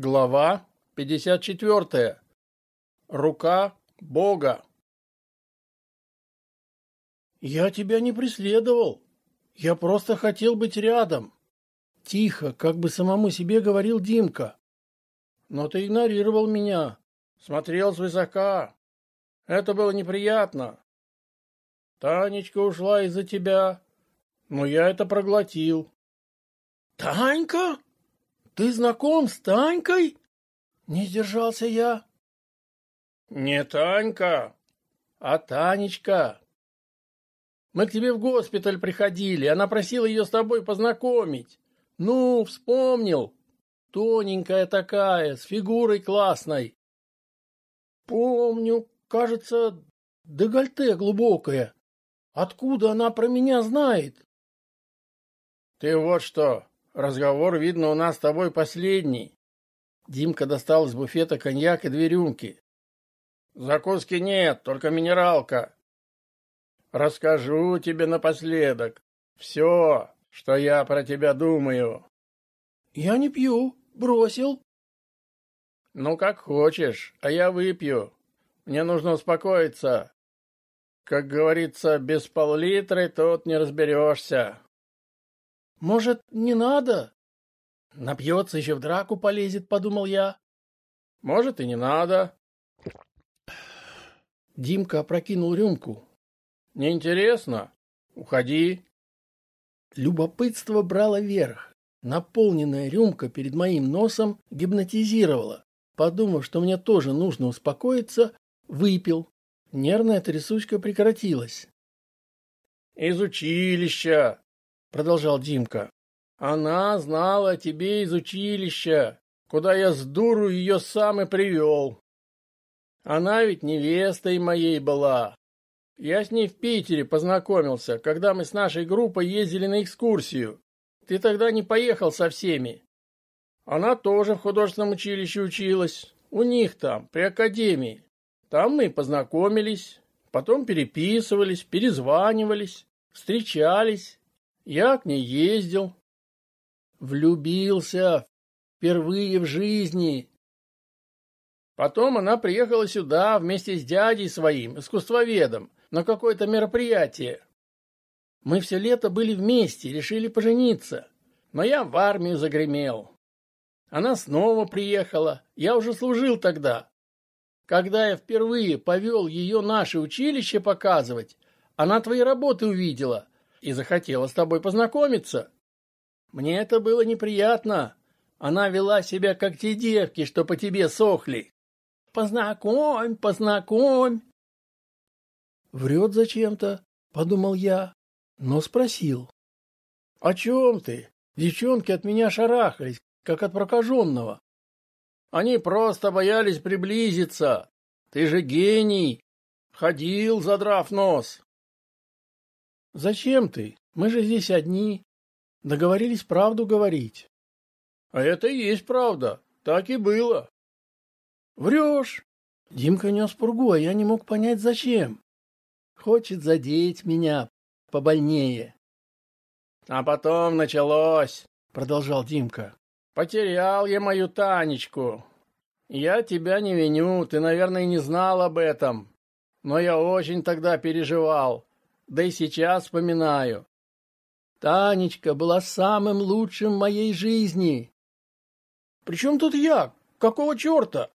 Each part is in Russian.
Глава 54. Рука Бога. Я тебя не преследовал. Я просто хотел быть рядом. Тихо, как бы самому себе говорил Димка. Но ты игнорировал меня. Смотрел свысока. Это было неприятно. Танечка ушла из-за тебя, но я это проглотил. Танька? Ты знаком с Танькой? Не сдержался я. Не Танька, а Танечка. Мы к тебе в госпиталь приходили, она просила ее с тобой познакомить. Ну, вспомнил. Тоненькая такая, с фигурой классной. Помню, кажется, дегольте глубокое. Откуда она про меня знает? Ты вот что, Разговор, видно, у нас с тобой последний. Димка достал из буфета коньяк и две рюмки. Закуски нет, только минералка. Расскажу тебе напоследок все, что я про тебя думаю. Я не пью, бросил. Ну, как хочешь, а я выпью. Мне нужно успокоиться. Как говорится, без пол-литра тут не разберешься. Может, не надо? Напьется, еще в драку полезет, подумал я. Может, и не надо. Димка опрокинул рюмку. Неинтересно? Уходи. Любопытство брало верх. Наполненная рюмка перед моим носом гипнотизировала. Подумав, что мне тоже нужно успокоиться, выпил. Нервная трясучка прекратилась. «Из училища!» Продолжал Димка. Она знала о тебе из училища, куда я с дуру ее сам и привел. Она ведь невестой моей была. Я с ней в Питере познакомился, когда мы с нашей группой ездили на экскурсию. Ты тогда не поехал со всеми. Она тоже в художественном училище училась. У них там, при академии. Там мы познакомились. Потом переписывались, перезванивались, встречались. Я к ней ездил. Влюбился. Впервые в жизни. Потом она приехала сюда вместе с дядей своим, искусствоведом, на какое-то мероприятие. Мы все лето были вместе, решили пожениться. Но я в армию загремел. Она снова приехала. Я уже служил тогда. Когда я впервые повел ее наше училище показывать, она твои работы увидела и захотела с тобой познакомиться. Мне это было неприятно. Она вела себя, как те девки, что по тебе сохли. Познакомь, познакомь. Врет зачем-то, подумал я, но спросил. О чем ты? Девчонки от меня шарахались, как от прокаженного. Они просто боялись приблизиться. Ты же гений. Ходил, задрав нос. Зачем ты? Мы же здесь одни. Договорились правду говорить. А это и есть правда. Так и было. Врешь. Димка нес пургу, а я не мог понять, зачем. Хочет задеть меня побольнее. А потом началось, продолжал Димка. Потерял я мою Танечку. Я тебя не виню, ты, наверное, не знал об этом. Но я очень тогда переживал да и сейчас вспоминаю. Танечка была самым лучшим в моей жизни. Причем тут я? Какого черта?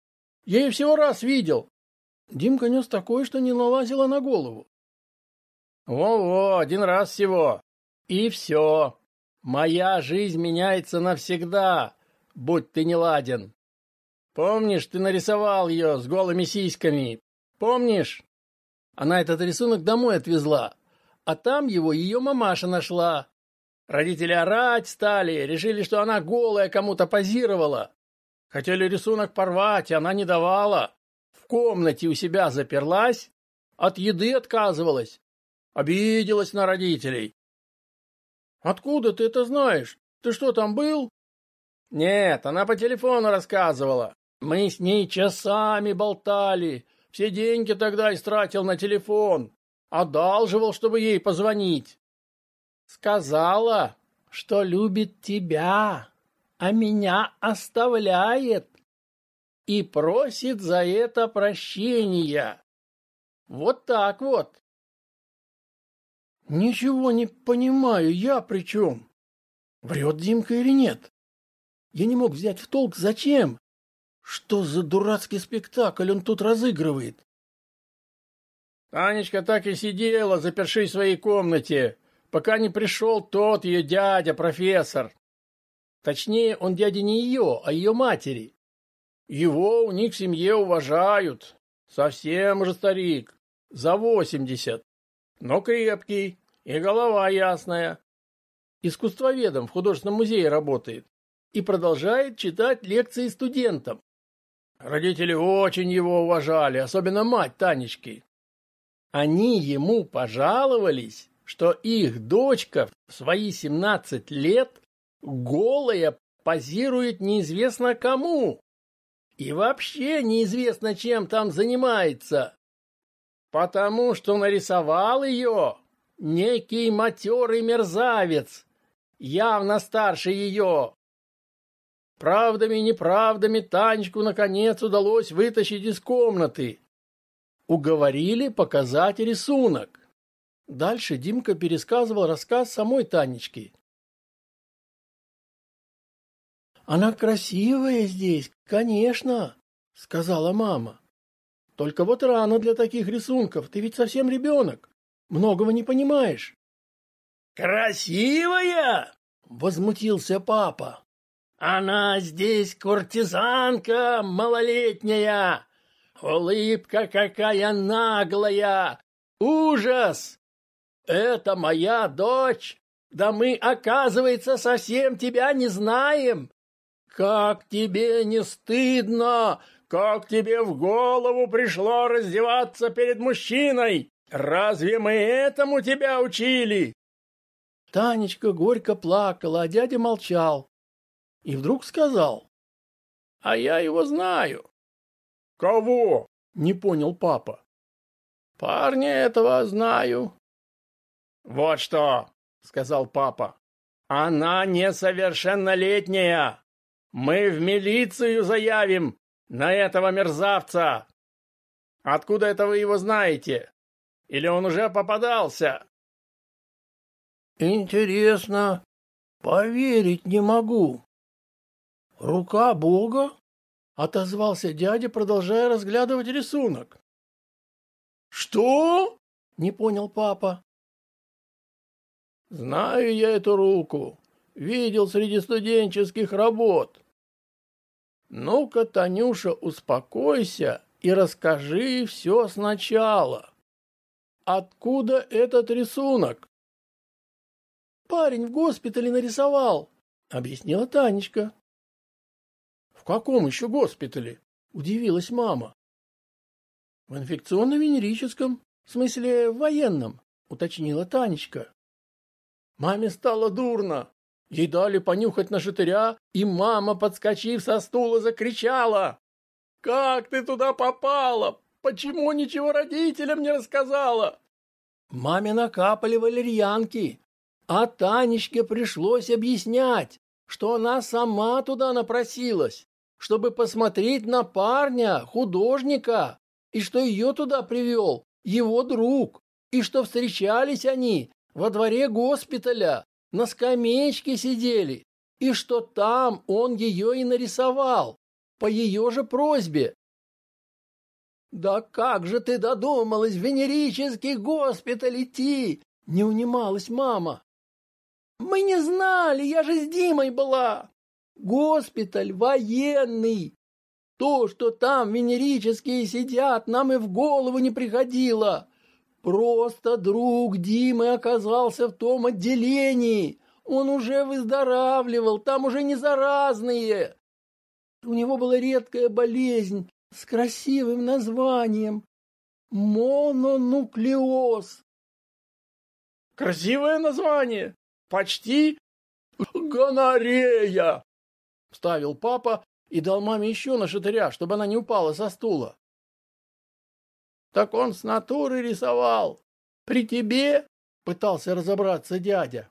Я ее всего раз видел. Димка нес такое, что не налазило на голову. Во-во, один раз всего. И все. Моя жизнь меняется навсегда, будь ты не ладен. Помнишь, ты нарисовал ее с голыми сиськами? Помнишь? Она этот рисунок домой отвезла а там его ее мамаша нашла. Родители орать стали, решили, что она голая кому-то позировала. Хотели рисунок порвать, она не давала. В комнате у себя заперлась, от еды отказывалась. Обиделась на родителей. Откуда ты это знаешь? Ты что, там был? Нет, она по телефону рассказывала. Мы с ней часами болтали. Все деньги тогда истратил на телефон. Одалживал, чтобы ей позвонить. Сказала, что любит тебя. а меня оставляет и просит за это прощения. Вот так вот. Ничего не понимаю, я при чем? Врет Димка или нет? Я не мог взять в толк, зачем? Что за дурацкий спектакль он тут разыгрывает? Танечка так и сидела, запершись в своей комнате, пока не пришел тот ее дядя, профессор. Точнее, он дядя не ее, а ее матери. Его у них в семье уважают. Совсем же старик, за восемьдесят, но крепкий и голова ясная. Искусствоведом в художественном музее работает и продолжает читать лекции студентам. Родители очень его уважали, особенно мать Танечки. Они ему пожаловались, что их дочка в свои 17 лет голая позирует неизвестно кому. И вообще неизвестно, чем там занимается. Потому что нарисовал ее некий матерый мерзавец, явно старше ее. Правдами-неправдами Танечку наконец удалось вытащить из комнаты. Уговорили показать рисунок. Дальше Димка пересказывал рассказ самой Танечки. «Она красивая здесь, конечно», — сказала мама. «Только вот рано для таких рисунков, ты ведь совсем ребенок, многого не понимаешь». «Красивая?» — возмутился папа. Она здесь куртизанка малолетняя. Улыбка какая наглая. Ужас! Это моя дочь. Да мы, оказывается, совсем тебя не знаем. Как тебе не стыдно? Как тебе в голову пришло раздеваться перед мужчиной? Разве мы этому тебя учили? Танечка горько плакала, а дядя молчал и вдруг сказал. — А я его знаю. — Кого? — не понял папа. — Парня этого знаю. — Вот что, — сказал папа. — Она несовершеннолетняя. Мы в милицию заявим на этого мерзавца. Откуда это вы его знаете? Или он уже попадался? Интересно, поверить не могу, «Рука Бога?» — отозвался дядя, продолжая разглядывать рисунок. «Что?» — не понял папа. «Знаю я эту руку. Видел среди студенческих работ. Ну-ка, Танюша, успокойся и расскажи все сначала. Откуда этот рисунок?» «Парень в госпитале нарисовал», — объяснила Танечка каком еще госпитале? Удивилась мама. В инфекционно-венерическом, в смысле военном, уточнила Танечка. Маме стало дурно. Ей дали понюхать на шатыря, и мама, подскочив со стула, закричала. «Как ты туда попала? Почему ничего родителям не рассказала?» Маме накапали валерьянки, а Танечке пришлось объяснять, что она сама туда напросилась чтобы посмотреть на парня, художника, и что ее туда привел его друг, и что встречались они во дворе госпиталя, на скамеечке сидели, и что там он ее и нарисовал, по ее же просьбе. «Да как же ты додумалась в венерический госпиталь идти?» — не унималась мама. «Мы не знали, я же с Димой была. Госпиталь военный. То, что там венерические сидят, нам и в голову не приходило. Просто друг Димы оказался в том отделении. Он уже выздоравливал, там уже не заразные. У него была редкая болезнь с красивым названием – мононуклеоз. Красивое название. Почти гонорея. — вставил папа и дал маме еще на шатыря, чтобы она не упала со стула. «Так он с натуры рисовал. При тебе?» — пытался разобраться дядя.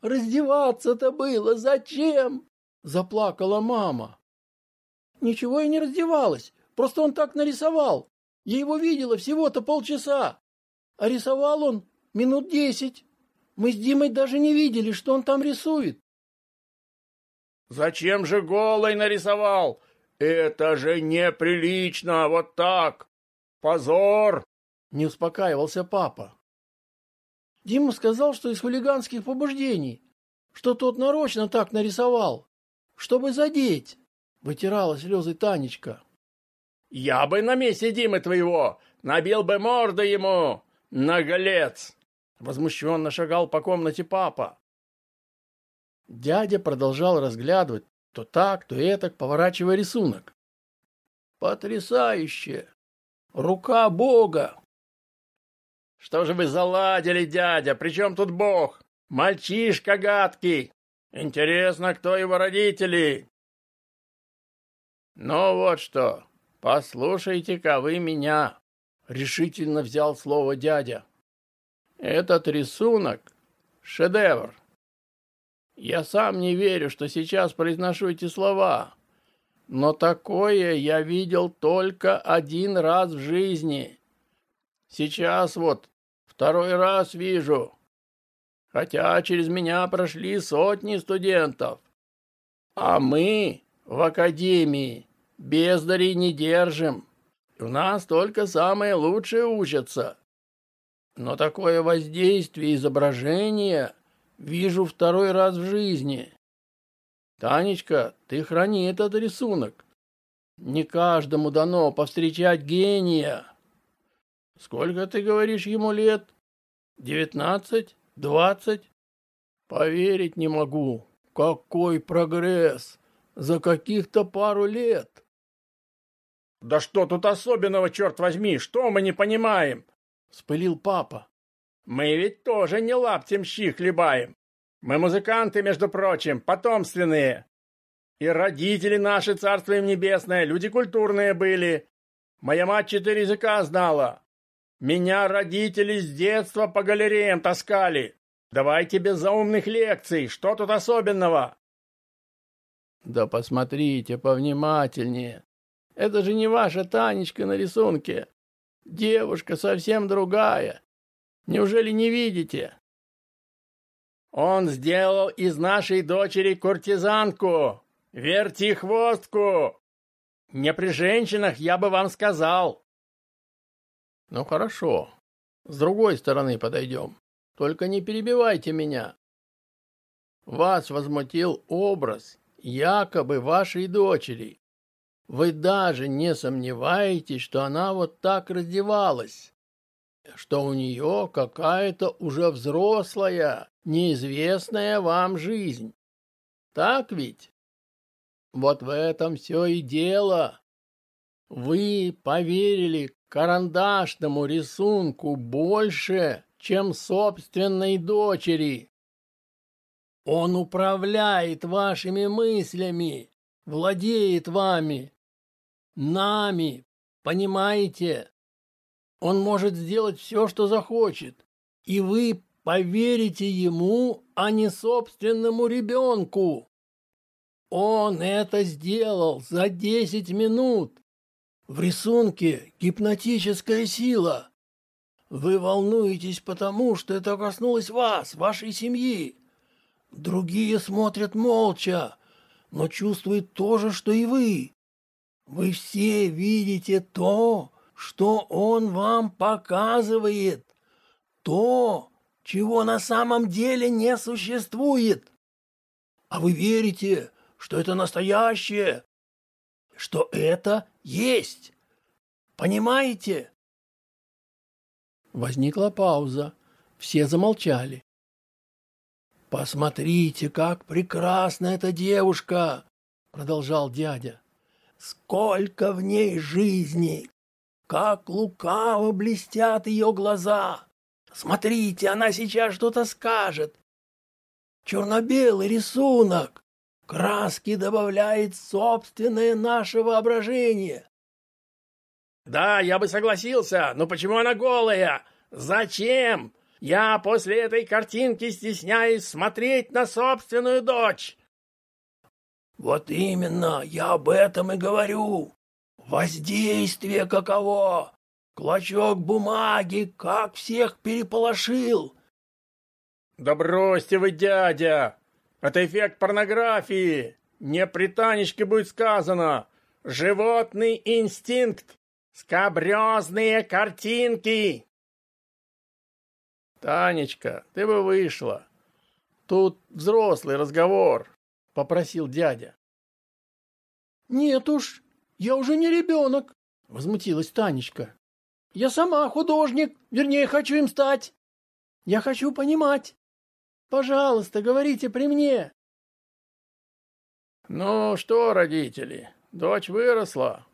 «Раздеваться-то было зачем?» Заплакала мама. Ничего я не раздевалась. Просто он так нарисовал. Я его видела всего-то полчаса. А рисовал он минут десять. Мы с Димой даже не видели, что он там рисует. Зачем же голой нарисовал? Это же неприлично, вот так. Позор! Не успокаивался папа. Дима сказал, что из хулиганских побуждений, что тот нарочно так нарисовал, чтобы задеть. Вытирала слезы Танечка. Я бы на месте Димы твоего набил бы морду ему, наголец! Возмущенно шагал по комнате папа. Дядя продолжал разглядывать то так, то этак, поворачивая рисунок. Потрясающе! Рука Бога! Что же вы заладили, дядя? При чем тут Бог? Мальчишка гадкий. Интересно, кто его родители? Ну вот что, послушайте-ка вы меня, решительно взял слово дядя. Этот рисунок — шедевр. Я сам не верю, что сейчас произношу эти слова, но такое я видел только один раз в жизни. Сейчас вот второй раз вижу, хотя через меня прошли сотни студентов. А мы в академии бездарей не держим. У нас только самые лучшие учатся. Но такое воздействие изображения вижу второй раз в жизни. Танечка, ты храни этот рисунок. Не каждому дано повстречать гения. Сколько, ты говоришь, ему лет? Девятнадцать? Двадцать? Поверить не могу. Какой прогресс! За каких-то пару лет! Да что тут особенного, черт возьми? Что мы не понимаем? Вспылил папа. Мы ведь тоже не лаптем щи хлебаем. Мы музыканты, между прочим, потомственные. И родители наши, царство им небесное, люди культурные были. Моя мать четыре языка знала. Меня родители с детства по галереям таскали. Давайте без заумных лекций. Что тут особенного? Да посмотрите повнимательнее. Это же не ваша Танечка на рисунке. Девушка совсем другая. Неужели не видите? Он сделал из нашей дочери куртизанку, вертихвостку. Не при женщинах я бы вам сказал. Ну хорошо. С другой стороны подойдем. Только не перебивайте меня. Вас возмутил образ якобы вашей дочери. Вы даже не сомневаетесь, что она вот так раздевалась, что у нее какая-то уже взрослая, неизвестная вам жизнь. Так ведь? Вот в этом все и дело. Вы поверили карандашному рисунку больше, чем собственной дочери. Он управляет вашими мыслями, владеет вами, нами, понимаете? Он может сделать все, что захочет, и вы поверите ему, а не собственному ребенку. Он это сделал за десять минут. В рисунке гипнотическая сила. Вы волнуетесь потому, что это коснулось вас, вашей семьи. Другие смотрят молча, но чувствуют то же, что и вы. Вы все видите то, что он вам показывает. То, чего на самом деле не существует. А вы верите, что это настоящее, что это есть. Понимаете? Возникла пауза. Все замолчали. «Посмотрите, как прекрасна эта девушка!» — продолжал дядя. «Сколько в ней жизни! Как лукаво блестят ее глаза! Смотрите, она сейчас что-то скажет! Черно-белый рисунок! Краски добавляет собственное наше воображение!» «Да, я бы согласился, но почему она голая? Зачем?» Я после этой картинки стесняюсь смотреть на собственную дочь. Вот именно, я об этом и говорю. Воздействие каково! Клочок бумаги как всех переполошил!» «Да бросьте вы, дядя! Это эффект порнографии! Не при Танечке будет сказано! Животный инстинкт! Скабрезные картинки!» «Танечка, ты бы вышла. Тут взрослый разговор», — попросил дядя. «Нет уж, я уже не ребенок», — возмутилась Танечка. «Я сама художник, вернее, хочу им стать. Я хочу понимать. Пожалуйста, говорите при мне». «Ну что, родители, дочь выросла.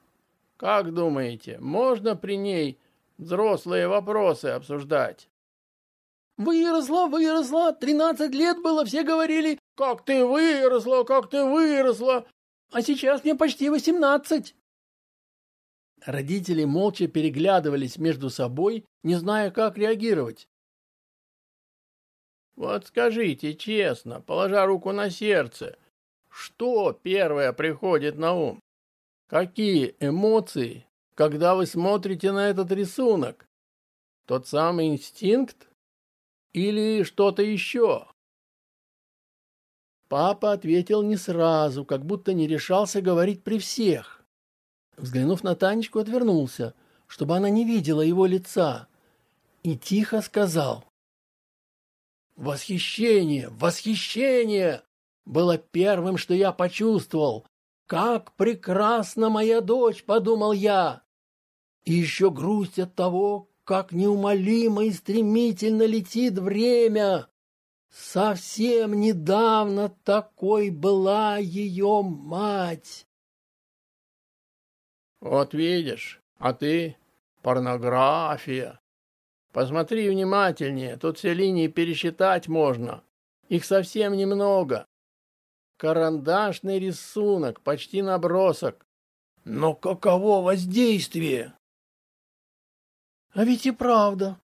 Как думаете, можно при ней взрослые вопросы обсуждать?» «Выросла, выросла, тринадцать лет было, все говорили, как ты выросла, как ты выросла, а сейчас мне почти восемнадцать». Родители молча переглядывались между собой, не зная, как реагировать. Вот скажите честно, положа руку на сердце, что первое приходит на ум? Какие эмоции, когда вы смотрите на этот рисунок? Тот самый инстинкт или что-то еще? Папа ответил не сразу, как будто не решался говорить при всех. Взглянув на Танечку, отвернулся, чтобы она не видела его лица, и тихо сказал. Восхищение, восхищение было первым, что я почувствовал. Как прекрасна моя дочь, подумал я. И еще грусть от того, как неумолимо и стремительно летит время. Совсем недавно такой была ее мать. Вот видишь, а ты порнография. Посмотри внимательнее, тут все линии пересчитать можно. Их совсем немного. Карандашный рисунок, почти набросок. Но каково воздействие? А ведь и правда.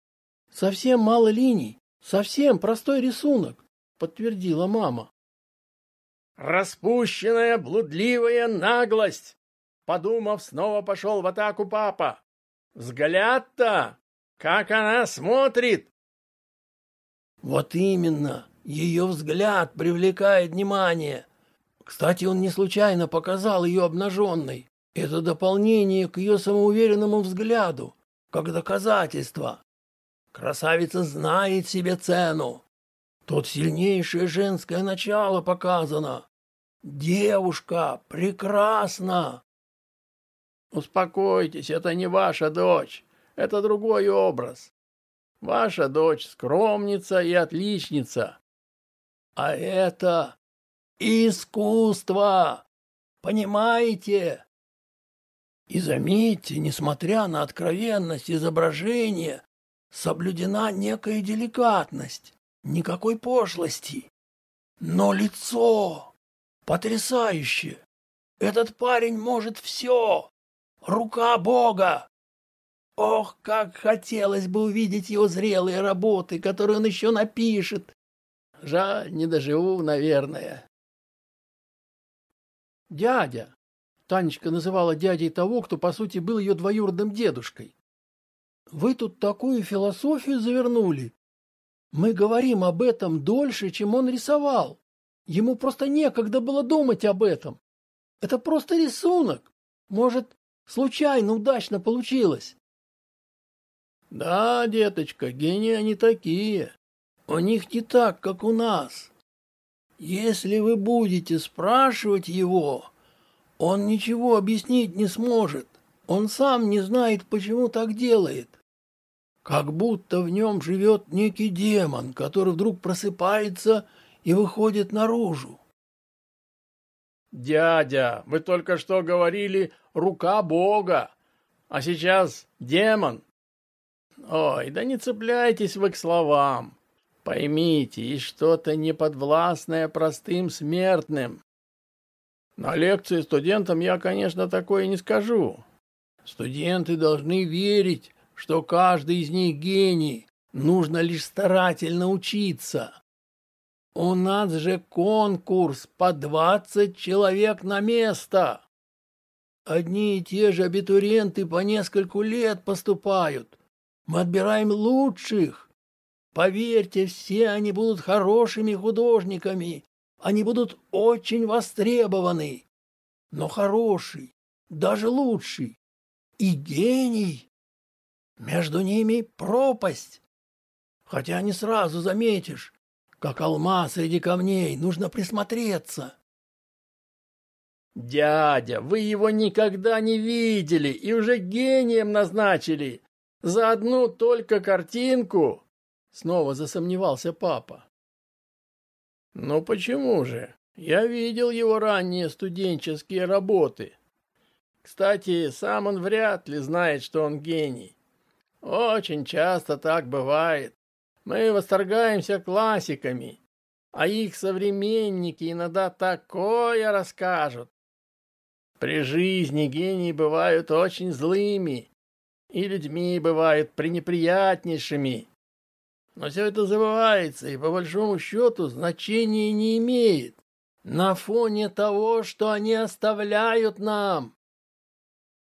Совсем мало линий, совсем простой рисунок, подтвердила мама. Распущенная блудливая наглость! Подумав, снова пошел в атаку папа. Взгляд-то как она смотрит!» «Вот именно! Ее взгляд привлекает внимание. Кстати, он не случайно показал ее обнаженной. Это дополнение к ее самоуверенному взгляду, как доказательство. Красавица знает себе цену. Тут сильнейшее женское начало показано. Девушка прекрасна!» «Успокойтесь, это не ваша дочь. Это другой образ. Ваша дочь скромница и отличница. А это искусство. Понимаете? И заметьте, несмотря на откровенность изображения, соблюдена некая деликатность, никакой пошлости. Но лицо потрясающее. Этот парень может все. Рука Бога. Ох, как хотелось бы увидеть его зрелые работы, которые он еще напишет. Жаль, не доживу, наверное. Дядя. Танечка называла дядей того, кто, по сути, был ее двоюродным дедушкой. Вы тут такую философию завернули. Мы говорим об этом дольше, чем он рисовал. Ему просто некогда было думать об этом. Это просто рисунок. Может, случайно удачно получилось. Да, деточка, гении они такие. У них не так, как у нас. Если вы будете спрашивать его, он ничего объяснить не сможет. Он сам не знает, почему так делает. Как будто в нем живет некий демон, который вдруг просыпается и выходит наружу. «Дядя, вы только что говорили «рука Бога», а сейчас демон. Ой, да не цепляйтесь вы к словам. Поймите, и что-то неподвластное простым смертным. На лекции студентам я, конечно, такое не скажу. Студенты должны верить, что каждый из них гений. Нужно лишь старательно учиться. У нас же конкурс по двадцать человек на место. Одни и те же абитуриенты по нескольку лет поступают. Мы отбираем лучших. Поверьте, все они будут хорошими художниками. Они будут очень востребованы. Но хороший, даже лучший. И гений. Между ними пропасть. Хотя не сразу заметишь, как алмаз среди камней, нужно присмотреться. Дядя, вы его никогда не видели и уже гением назначили. За одну только картинку? Снова засомневался папа. Ну почему же? Я видел его ранние студенческие работы. Кстати, сам он вряд ли знает, что он гений. Очень часто так бывает. Мы восторгаемся классиками, а их современники иногда такое расскажут. При жизни гении бывают очень злыми, и людьми бывают пренеприятнейшими. Но все это забывается и по большому счету значения не имеет на фоне того, что они оставляют нам.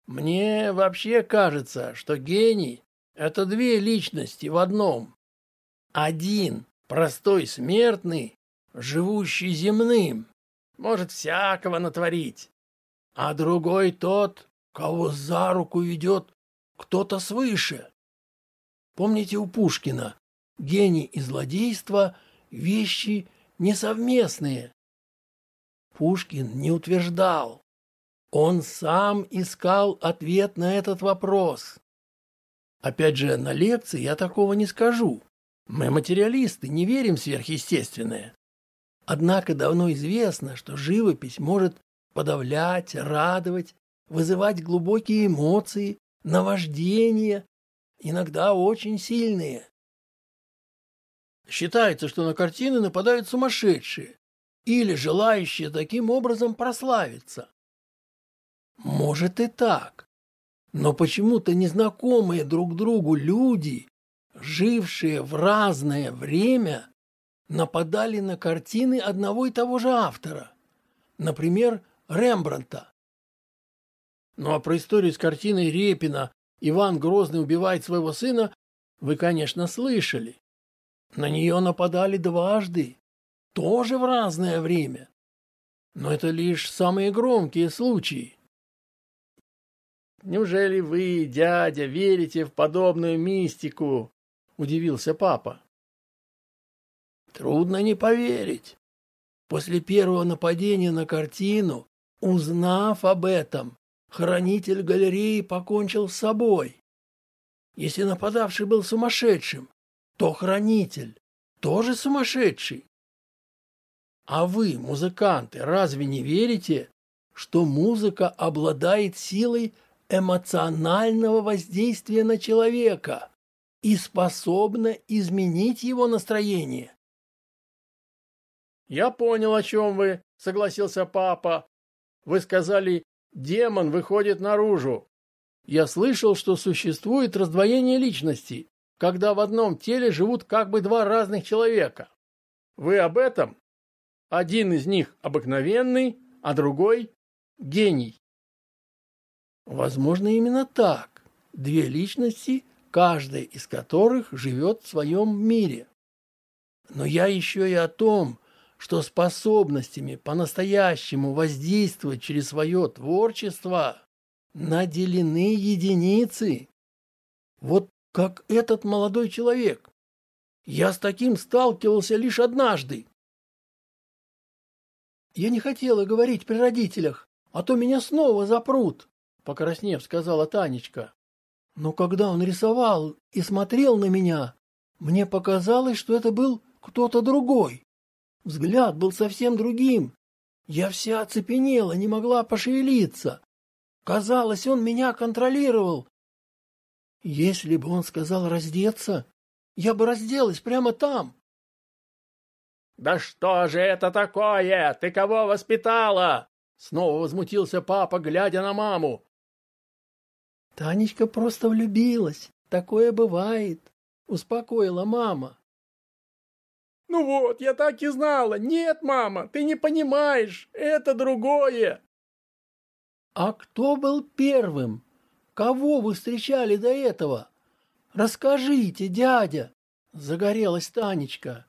Мне вообще кажется, что гений — это две личности в одном. Один простой смертный, живущий земным, может всякого натворить, а другой тот, кого за руку ведет кто-то свыше. Помните у Пушкина гений и злодейство — вещи несовместные. Пушкин не утверждал. Он сам искал ответ на этот вопрос. Опять же, на лекции я такого не скажу. Мы материалисты, не верим в сверхъестественное. Однако давно известно, что живопись может подавлять, радовать, вызывать глубокие эмоции, наваждения, иногда очень сильные. Считается, что на картины нападают сумасшедшие или желающие таким образом прославиться. Может и так, но почему-то незнакомые друг другу люди жившие в разное время, нападали на картины одного и того же автора, например, Рембранта. Ну а про историю с картиной Репина «Иван Грозный убивает своего сына» вы, конечно, слышали. На нее нападали дважды, тоже в разное время. Но это лишь самые громкие случаи. Неужели вы, дядя, верите в подобную мистику? удивился папа. Трудно не поверить. После первого нападения на картину, узнав об этом, хранитель галереи покончил с собой. Если нападавший был сумасшедшим, то хранитель тоже сумасшедший. А вы, музыканты, разве не верите, что музыка обладает силой эмоционального воздействия на человека? и способна изменить его настроение. «Я понял, о чем вы», — согласился папа. «Вы сказали, демон выходит наружу. Я слышал, что существует раздвоение личности, когда в одном теле живут как бы два разных человека. Вы об этом? Один из них обыкновенный, а другой — гений». Возможно, именно так. Две личности каждая из которых живет в своем мире. Но я еще и о том, что способностями по-настоящему воздействовать через свое творчество наделены единицы. Вот как этот молодой человек. Я с таким сталкивался лишь однажды. Я не хотела говорить при родителях, а то меня снова запрут, покраснев, сказала Танечка. Но когда он рисовал и смотрел на меня, мне показалось, что это был кто-то другой. Взгляд был совсем другим. Я вся оцепенела, не могла пошевелиться. Казалось, он меня контролировал. Если бы он сказал раздеться, я бы разделась прямо там. «Да что же это такое? Ты кого воспитала?» Снова возмутился папа, глядя на маму. Танечка просто влюбилась. Такое бывает, успокоила мама. Ну вот, я так и знала. Нет, мама, ты не понимаешь, это другое. А кто был первым? Кого вы встречали до этого? Расскажите, дядя. Загорелась Танечка.